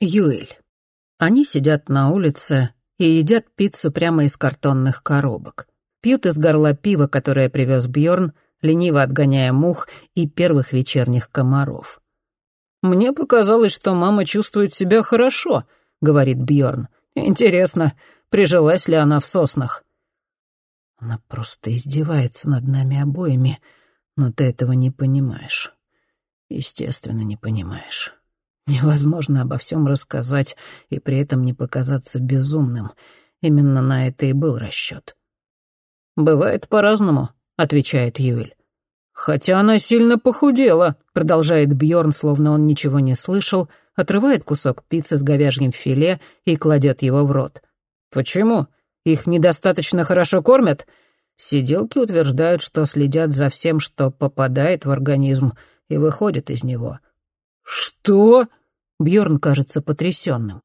Юэль. Они сидят на улице и едят пиццу прямо из картонных коробок. Пьют из горла пива, которое привез Бьорн, лениво отгоняя мух и первых вечерних комаров. «Мне показалось, что мама чувствует себя хорошо», — говорит Бьорн. «Интересно, прижилась ли она в соснах?» Она просто издевается над нами обоими, но ты этого не понимаешь. Естественно, не понимаешь. Невозможно обо всем рассказать и при этом не показаться безумным. Именно на это и был расчет. «Бывает по-разному», — отвечает Юэль. «Хотя она сильно похудела», — продолжает Бьорн, словно он ничего не слышал, отрывает кусок пиццы с говяжьим филе и кладет его в рот. «Почему? Их недостаточно хорошо кормят?» Сиделки утверждают, что следят за всем, что попадает в организм и выходит из него. «Что?» — Бьорн кажется потрясенным.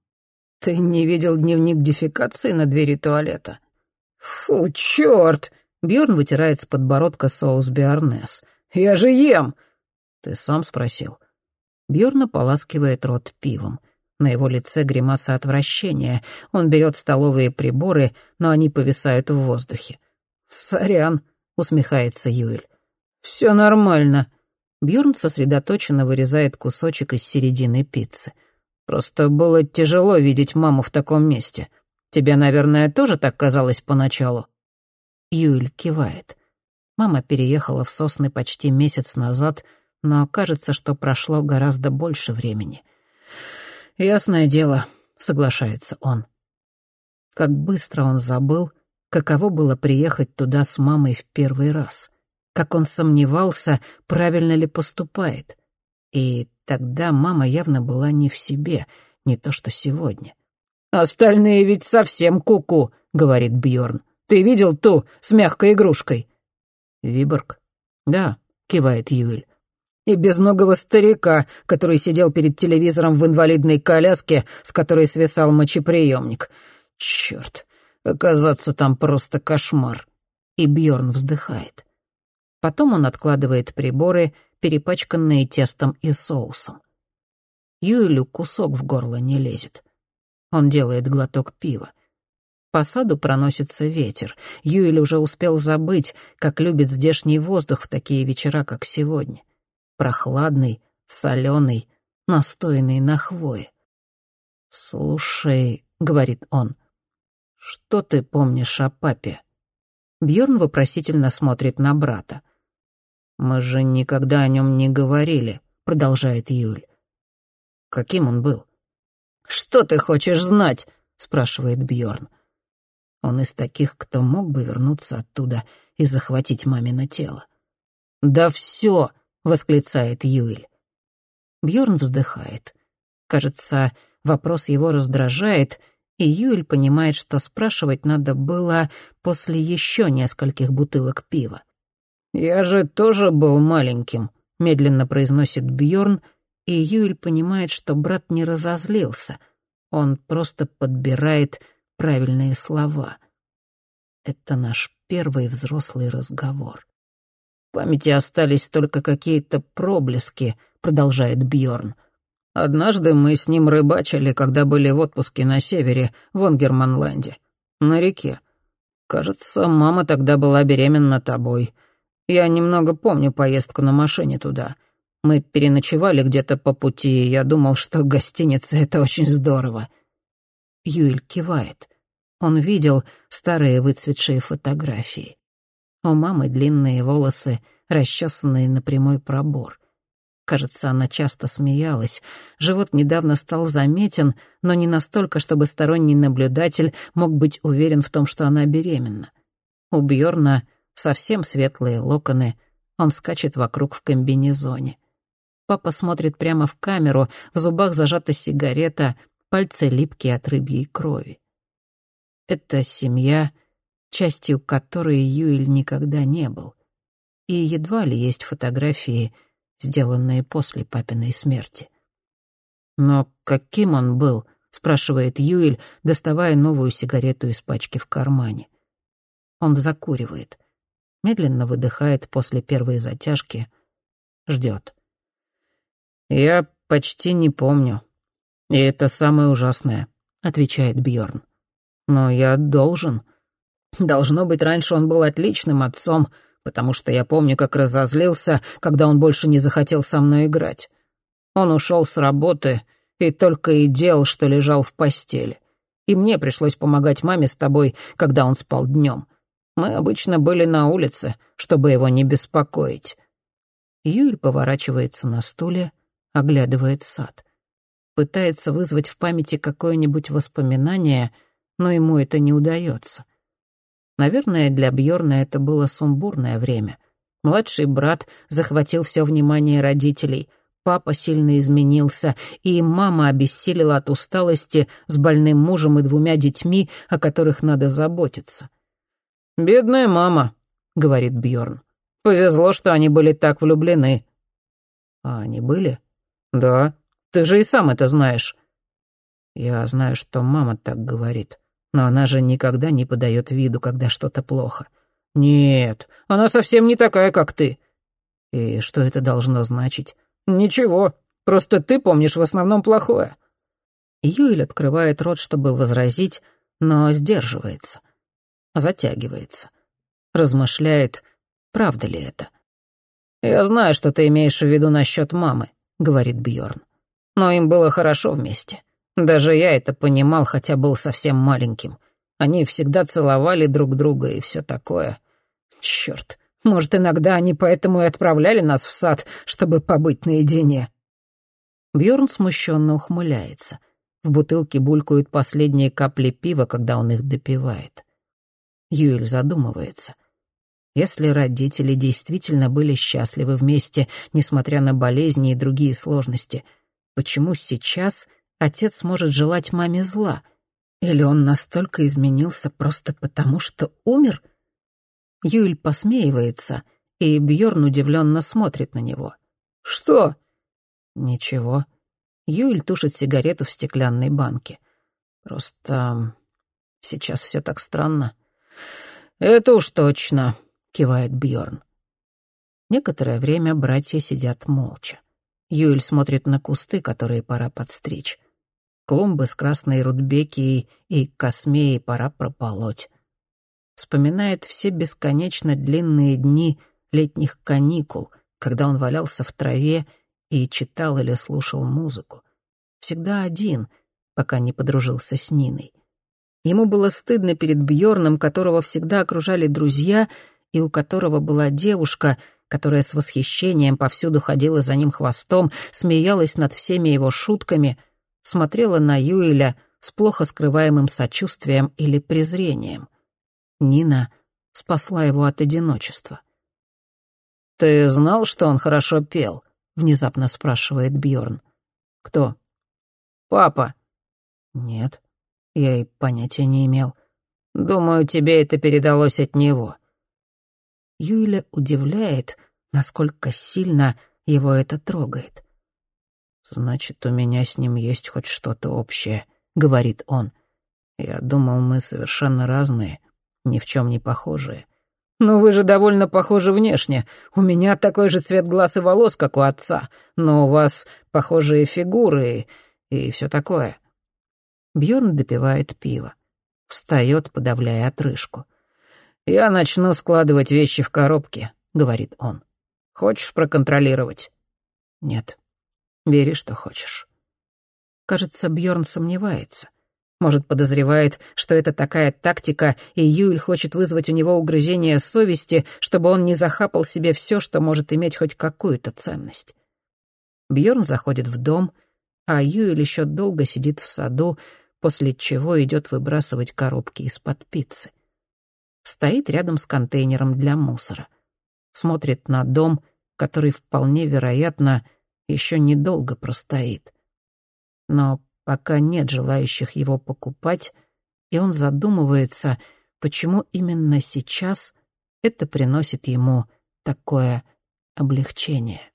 «Ты не видел дневник дефекации на двери туалета?» «Фу, черт!» — Бьорн вытирает с подбородка соус биарнес. «Я же ем!» «Ты сам спросил?» Бьорн ополаскивает рот пивом. На его лице гримаса отвращения. Он берет столовые приборы, но они повисают в воздухе. «Сорян», — усмехается Юэль. «Все нормально». Бьорн сосредоточенно вырезает кусочек из середины пиццы. «Просто было тяжело видеть маму в таком месте. Тебе, наверное, тоже так казалось поначалу?» Юэль кивает. Мама переехала в Сосны почти месяц назад, но кажется, что прошло гораздо больше времени. «Ясное дело», — соглашается он. Как быстро он забыл, каково было приехать туда с мамой в первый раз как он сомневался, правильно ли поступает. И тогда мама явно была не в себе, не то что сегодня. «Остальные ведь совсем куку», -ку, — говорит Бьорн. «Ты видел ту с мягкой игрушкой?» «Виборг?» «Да», — кивает Юэль. «И безногого старика, который сидел перед телевизором в инвалидной коляске, с которой свисал мочеприемник. Черт, оказаться там просто кошмар». И Бьорн вздыхает. Потом он откладывает приборы, перепачканные тестом и соусом. Юэлю кусок в горло не лезет. Он делает глоток пива. По саду проносится ветер. Юэль уже успел забыть, как любит здешний воздух в такие вечера, как сегодня. Прохладный, соленый, настоянный на хвое. «Слушай», — говорит он, — «что ты помнишь о папе?» Бьорн вопросительно смотрит на брата. «Мы же никогда о нем не говорили», — продолжает Юль. «Каким он был?» «Что ты хочешь знать?» — спрашивает Бьорн. Он из таких, кто мог бы вернуться оттуда и захватить мамино тело. «Да все!» — восклицает Юэль. Бьорн вздыхает. Кажется, вопрос его раздражает, и Юэль понимает, что спрашивать надо было после еще нескольких бутылок пива. «Я же тоже был маленьким», — медленно произносит Бьорн, и Юэль понимает, что брат не разозлился. Он просто подбирает правильные слова. Это наш первый взрослый разговор. В памяти остались только какие-то проблески, продолжает Бьорн. Однажды мы с ним рыбачили, когда были в отпуске на севере, в Онгерманленде, на реке. Кажется, мама тогда была беременна тобой. Я немного помню поездку на машине туда. Мы переночевали где-то по пути, и я думал, что гостиница — это очень здорово». Юэль кивает. Он видел старые выцветшие фотографии. У мамы длинные волосы, расчесанные на прямой пробор. Кажется, она часто смеялась. Живот недавно стал заметен, но не настолько, чтобы сторонний наблюдатель мог быть уверен в том, что она беременна. У Бьорна совсем светлые локоны, он скачет вокруг в комбинезоне. Папа смотрит прямо в камеру, в зубах зажата сигарета, пальцы липкие от рыбьей крови. Это семья, частью которой Юэль никогда не был. И едва ли есть фотографии, сделанные после папиной смерти. «Но каким он был?» — спрашивает Юэль, доставая новую сигарету из пачки в кармане. Он закуривает медленно выдыхает после первой затяжки, ждет. «Я почти не помню. «И это самое ужасное», — отвечает Бьорн. «Но я должен. Должно быть, раньше он был отличным отцом, потому что я помню, как разозлился, когда он больше не захотел со мной играть. Он ушел с работы и только и делал, что лежал в постели. И мне пришлось помогать маме с тобой, когда он спал днем. Мы обычно были на улице, чтобы его не беспокоить». Юль поворачивается на стуле, оглядывает сад. Пытается вызвать в памяти какое-нибудь воспоминание, но ему это не удается. Наверное, для Бьорна это было сумбурное время. Младший брат захватил все внимание родителей, папа сильно изменился, и мама обессилила от усталости с больным мужем и двумя детьми, о которых надо заботиться. «Бедная мама», — говорит Бьорн. «Повезло, что они были так влюблены». «А они были?» «Да. Ты же и сам это знаешь». «Я знаю, что мама так говорит. Но она же никогда не подает виду, когда что-то плохо. Нет, она совсем не такая, как ты. И что это должно значить? Ничего, просто ты помнишь в основном плохое. Юэль открывает рот, чтобы возразить, но сдерживается. Затягивается. Размышляет, правда ли это. «Я знаю, что ты имеешь в виду насчет мамы», — говорит Бьорн. «Но им было хорошо вместе. Даже я это понимал, хотя был совсем маленьким. Они всегда целовали друг друга и все такое. Черт, может, иногда они поэтому и отправляли нас в сад, чтобы побыть наедине. Бьорн смущенно ухмыляется. В бутылке булькают последние капли пива, когда он их допивает. Юэль задумывается. Если родители действительно были счастливы вместе, несмотря на болезни и другие сложности, почему сейчас отец может желать маме зла? Или он настолько изменился просто потому, что умер? Юль посмеивается, и Бьорн удивленно смотрит на него. «Что?» «Ничего». Юль тушит сигарету в стеклянной банке. «Просто сейчас все так странно». «Это уж точно», — кивает Бьорн. Некоторое время братья сидят молча. Юэль смотрит на кусты, которые пора подстричь. Клумбы с красной рудбекией и космеей пора прополоть. Вспоминает все бесконечно длинные дни летних каникул, когда он валялся в траве и читал или слушал музыку. Всегда один, пока не подружился с Ниной. Ему было стыдно перед Бьорном, которого всегда окружали друзья, и у которого была девушка, которая с восхищением повсюду ходила за ним хвостом, смеялась над всеми его шутками — смотрела на Юэля с плохо скрываемым сочувствием или презрением. Нина спасла его от одиночества. «Ты знал, что он хорошо пел?» — внезапно спрашивает Бьорн. «Кто?» «Папа». «Нет, я и понятия не имел. Думаю, тебе это передалось от него». Юля удивляет, насколько сильно его это трогает. «Значит, у меня с ним есть хоть что-то общее», — говорит он. «Я думал, мы совершенно разные, ни в чем не похожие». «Ну вы же довольно похожи внешне. У меня такой же цвет глаз и волос, как у отца, но у вас похожие фигуры и, и все такое». Бьорн допивает пиво. Встает, подавляя отрыжку. «Я начну складывать вещи в коробки», — говорит он. «Хочешь проконтролировать?» «Нет». Бери, что хочешь. Кажется, Бьорн сомневается. Может, подозревает, что это такая тактика, и Юль хочет вызвать у него угрызение совести, чтобы он не захапал себе все, что может иметь хоть какую-то ценность. Бьорн заходит в дом, а Юль еще долго сидит в саду, после чего идет выбрасывать коробки из-под пиццы. Стоит рядом с контейнером для мусора. Смотрит на дом, который вполне вероятно — еще недолго простоит. Но пока нет желающих его покупать, и он задумывается, почему именно сейчас это приносит ему такое облегчение.